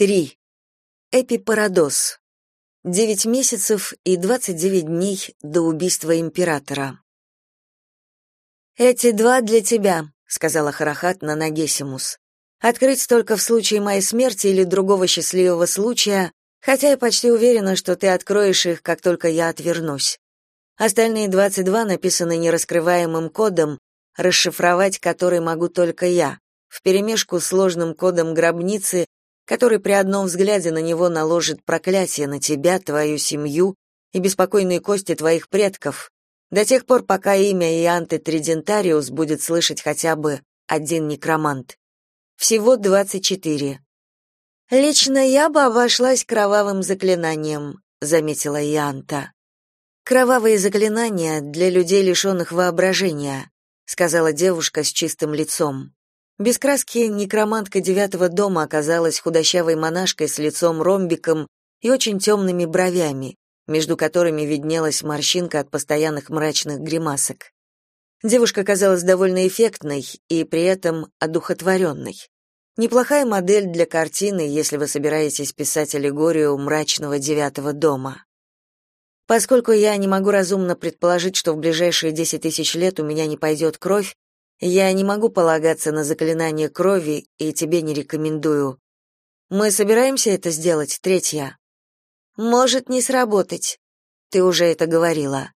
3. Эпипарадос. 9 месяцев и 29 дней до убийства императора. «Эти два для тебя», — сказала Харахат на Нагесимус. «Открыть только в случае моей смерти или другого счастливого случая, хотя я почти уверена, что ты откроешь их, как только я отвернусь. Остальные 22 написаны нераскрываемым кодом, расшифровать который могу только я, вперемешку с сложным кодом гробницы, который при одном взгляде на него наложит проклятие на тебя, твою семью и беспокойные кости твоих предков, до тех пор, пока имя Ианты Тридентариус будет слышать хотя бы один некромант. Всего двадцать четыре. «Лично я бы обошлась кровавым заклинанием», — заметила Ианта. «Кровавые заклинания для людей, лишенных воображения», — сказала девушка с чистым лицом. Без краски некромантка девятого дома оказалась худощавой монашкой с лицом-ромбиком и очень темными бровями, между которыми виднелась морщинка от постоянных мрачных гримасок. Девушка казалась довольно эффектной и при этом одухотворенной. Неплохая модель для картины, если вы собираетесь писать аллегорию мрачного девятого дома. Поскольку я не могу разумно предположить, что в ближайшие десять тысяч лет у меня не пойдет кровь, я не могу полагаться на заклинание крови и тебе не рекомендую. Мы собираемся это сделать, третья. Может не сработать. Ты уже это говорила.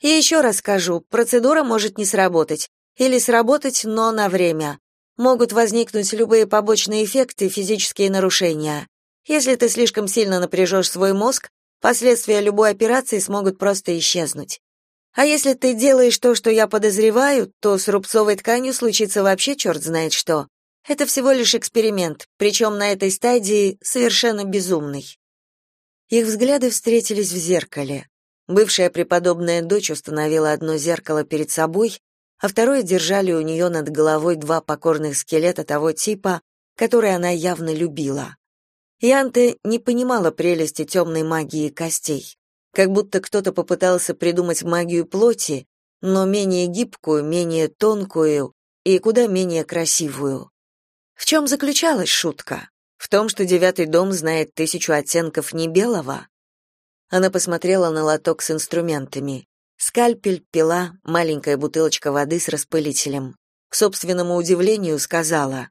И еще раз скажу, процедура может не сработать или сработать, но на время. Могут возникнуть любые побочные эффекты, физические нарушения. Если ты слишком сильно напряжешь свой мозг, последствия любой операции смогут просто исчезнуть. А если ты делаешь то, что я подозреваю, то с рубцовой тканью случится вообще черт знает что. Это всего лишь эксперимент, причем на этой стадии совершенно безумный. Их взгляды встретились в зеркале. Бывшая преподобная дочь установила одно зеркало перед собой, а второе держали у нее над головой два покорных скелета того типа, который она явно любила. Янте не понимала прелести темной магии костей как будто кто-то попытался придумать магию плоти, но менее гибкую, менее тонкую и куда менее красивую. В чем заключалась шутка? В том, что девятый дом знает тысячу оттенков не белого? Она посмотрела на лоток с инструментами. Скальпель, пила, маленькая бутылочка воды с распылителем. К собственному удивлению сказала.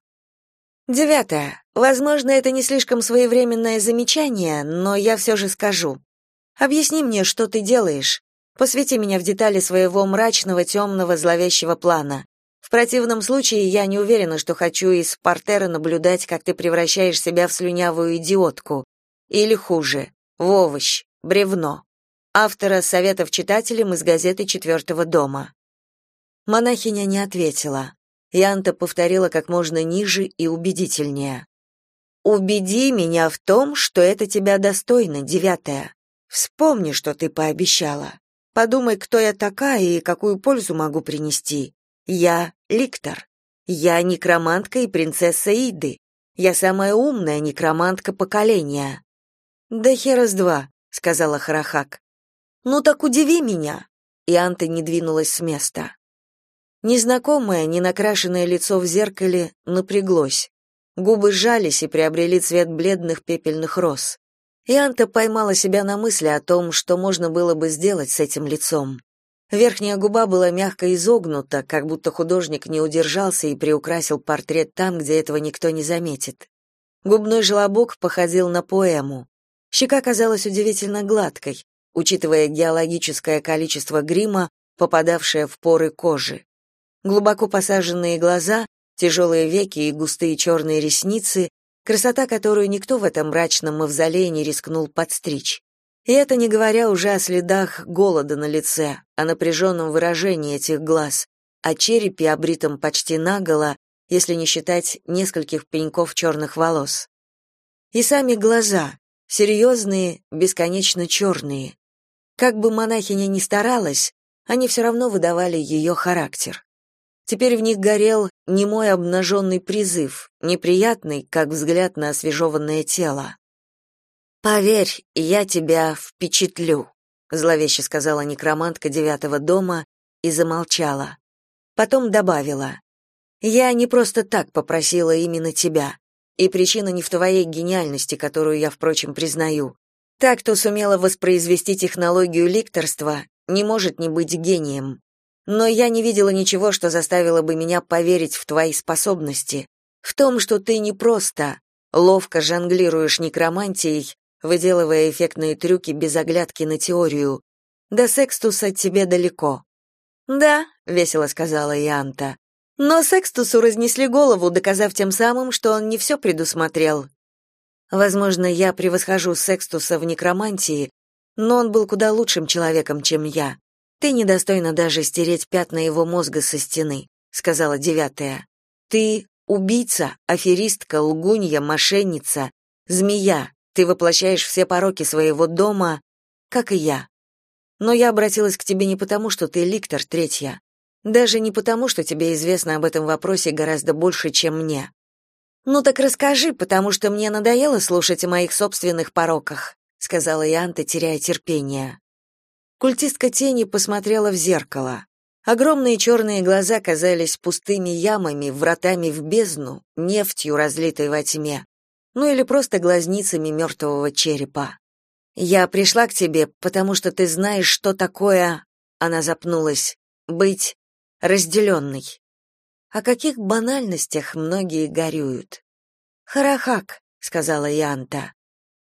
«Девятое. Возможно, это не слишком своевременное замечание, но я все же скажу. Объясни мне, что ты делаешь. Посвяти меня в детали своего мрачного, темного, зловещего плана. В противном случае я не уверена, что хочу из портера наблюдать, как ты превращаешь себя в слюнявую идиотку. Или хуже, в овощ, бревно. Автора советов читателям из газеты «Четвертого дома». Монахиня не ответила. Янта повторила как можно ниже и убедительнее. «Убеди меня в том, что это тебя достойно, девятая. Вспомни, что ты пообещала. Подумай, кто я такая и какую пользу могу принести. Я Ликтор. Я некромантка и принцесса Иды. Я самая умная некромантка поколения. Да херас два, сказала Харахак. Ну так удиви меня. И Анта не двинулась с места. Незнакомое, ненакрашенное лицо в зеркале напряглось. Губы сжались и приобрели цвет бледных пепельных роз. И Анта поймала себя на мысли о том, что можно было бы сделать с этим лицом. Верхняя губа была мягко изогнута, как будто художник не удержался и приукрасил портрет там, где этого никто не заметит. Губной желобок походил на поэму. Щека казалась удивительно гладкой, учитывая геологическое количество грима, попадавшее в поры кожи. Глубоко посаженные глаза, тяжелые веки и густые черные ресницы красота, которую никто в этом мрачном мавзолее не рискнул подстричь. И это не говоря уже о следах голода на лице, о напряженном выражении этих глаз, о черепе, обритом почти наголо, если не считать нескольких пеньков черных волос. И сами глаза, серьезные, бесконечно черные. Как бы монахиня ни старалась, они все равно выдавали ее характер. Теперь в них горел немой обнаженный призыв, неприятный, как взгляд на освежеванное тело. «Поверь, я тебя впечатлю», — зловеще сказала некромантка девятого дома и замолчала. Потом добавила. «Я не просто так попросила именно тебя. И причина не в твоей гениальности, которую я, впрочем, признаю. Так, кто сумела воспроизвести технологию ликторства, не может не быть гением. Но я не видела ничего, что заставило бы меня поверить в твои способности, в том, что ты не просто ловко жонглируешь некромантией, выделывая эффектные трюки без оглядки на теорию. До Секстуса тебе далеко. Да, весело сказала Янта. Но Секстусу разнесли голову, доказав тем самым, что он не все предусмотрел. Возможно, я превосхожу Секстуса в некромантии, но он был куда лучшим человеком, чем я. Ты недостойна даже стереть пятна его мозга со стены, сказала девятая. Ты убийца, аферистка, лгунья, мошенница, змея. Ты воплощаешь все пороки своего дома, как и я. Но я обратилась к тебе не потому, что ты ликтор третья, даже не потому, что тебе известно об этом вопросе гораздо больше, чем мне. Ну так расскажи, потому что мне надоело слушать о моих собственных пороках, сказала Янта, теряя терпение. Культистка тени посмотрела в зеркало. Огромные черные глаза казались пустыми ямами, вратами в бездну, нефтью, разлитой во тьме. Ну или просто глазницами мертвого черепа. Я пришла к тебе, потому что ты знаешь, что такое, она запнулась, быть разделенной. О каких банальностях многие горюют. Харахак, сказала Янта.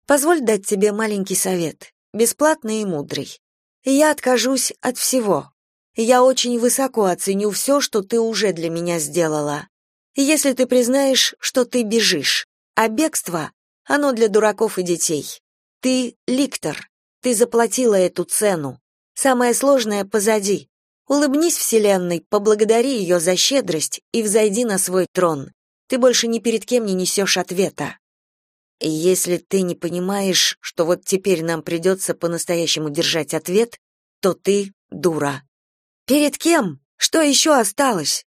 Позволь дать тебе маленький совет, бесплатный и мудрый. Я откажусь от всего. Я очень высоко оценю все, что ты уже для меня сделала. Если ты признаешь, что ты бежишь, а бегство оно для дураков и детей. Ты ликтор. Ты заплатила эту цену. Самое сложное позади. Улыбнись Вселенной, поблагодари ее за щедрость и взойди на свой трон. Ты больше ни перед кем не несешь ответа. Если ты не понимаешь, что вот теперь нам придется по-настоящему держать ответ, то ты дура. Перед кем? Что еще осталось?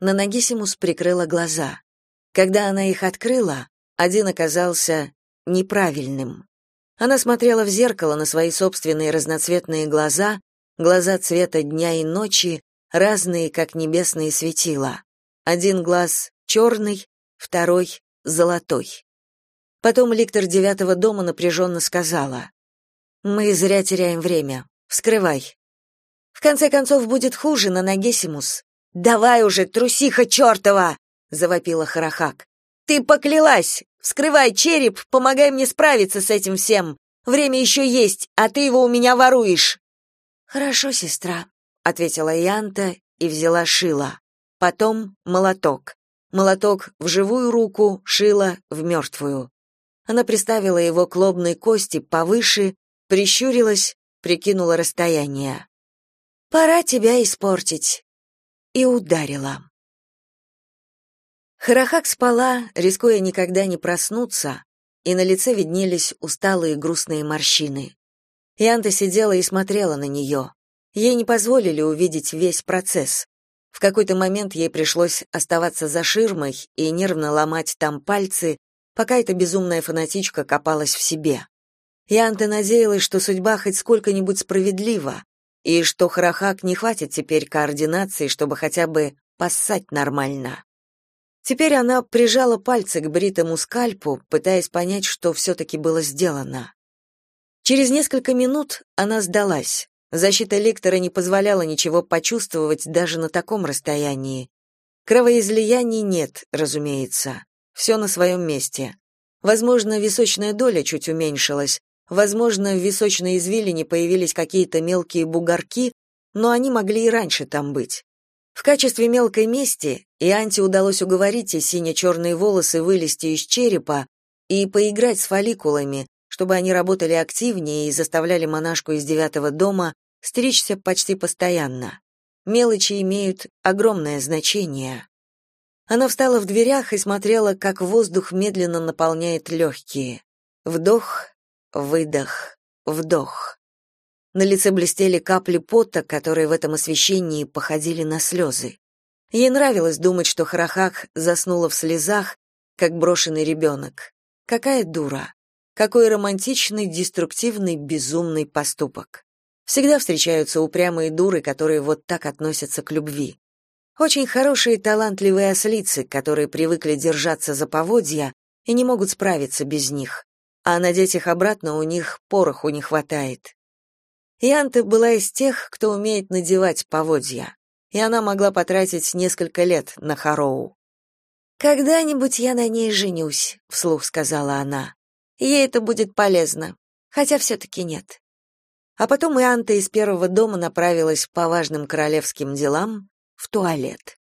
Нанагисимус прикрыла глаза. Когда она их открыла, один оказался неправильным. Она смотрела в зеркало на свои собственные разноцветные глаза, глаза цвета дня и ночи, разные, как небесные светила. Один глаз черный, второй золотой. Потом ликтор девятого дома напряженно сказала: "Мы зря теряем время. Вскрывай. В конце концов будет хуже на Нагесимус. Давай уже, трусиха чертова!» — завопила Харахак. Ты поклялась. Вскрывай череп, помогай мне справиться с этим всем. Время еще есть, а ты его у меня воруешь. Хорошо, сестра, ответила Янта и взяла шило. Потом молоток. Молоток в живую руку, шило в мертвую. Она приставила его к лобной кости повыше, прищурилась, прикинула расстояние. Пора тебя испортить. И ударила. Харахак спала, рискуя никогда не проснуться, и на лице виднелись усталые грустные морщины. Янта сидела и смотрела на нее. Ей не позволили увидеть весь процесс. В какой-то момент ей пришлось оставаться за ширмой и нервно ломать там пальцы, пока эта безумная фанатичка копалась в себе. Янта надеялась, что судьба хоть сколько-нибудь справедлива, и что Харахак не хватит теперь координации, чтобы хотя бы поссать нормально. Теперь она прижала пальцы к бритому скальпу, пытаясь понять, что все-таки было сделано. Через несколько минут она сдалась. Защита лектора не позволяла ничего почувствовать даже на таком расстоянии. Кровоизлияний нет, разумеется. Все на своем месте. Возможно, височная доля чуть уменьшилась. Возможно, в височной извилине появились какие-то мелкие бугорки, но они могли и раньше там быть. В качестве мелкой мести Ианте удалось уговорить и сине-черные волосы вылезти из черепа и поиграть с фолликулами, чтобы они работали активнее и заставляли монашку из девятого дома стричься почти постоянно. Мелочи имеют огромное значение. Она встала в дверях и смотрела, как воздух медленно наполняет легкие. Вдох, выдох, вдох. На лице блестели капли пота, которые в этом освещении походили на слезы. Ей нравилось думать, что Харахак заснула в слезах, как брошенный ребенок. Какая дура! Какой романтичный, деструктивный, безумный поступок. Всегда встречаются упрямые дуры, которые вот так относятся к любви. Очень хорошие талантливые ослицы, которые привыкли держаться за поводья, и не могут справиться без них, а надеть их обратно у них пороху не хватает. Янта была из тех, кто умеет надевать поводья, и она могла потратить несколько лет на Хароу. «Когда-нибудь я на ней женюсь», — вслух сказала она. «Ей это будет полезно, хотя все-таки нет». А потом Ианта из первого дома направилась по важным королевским делам в туалет.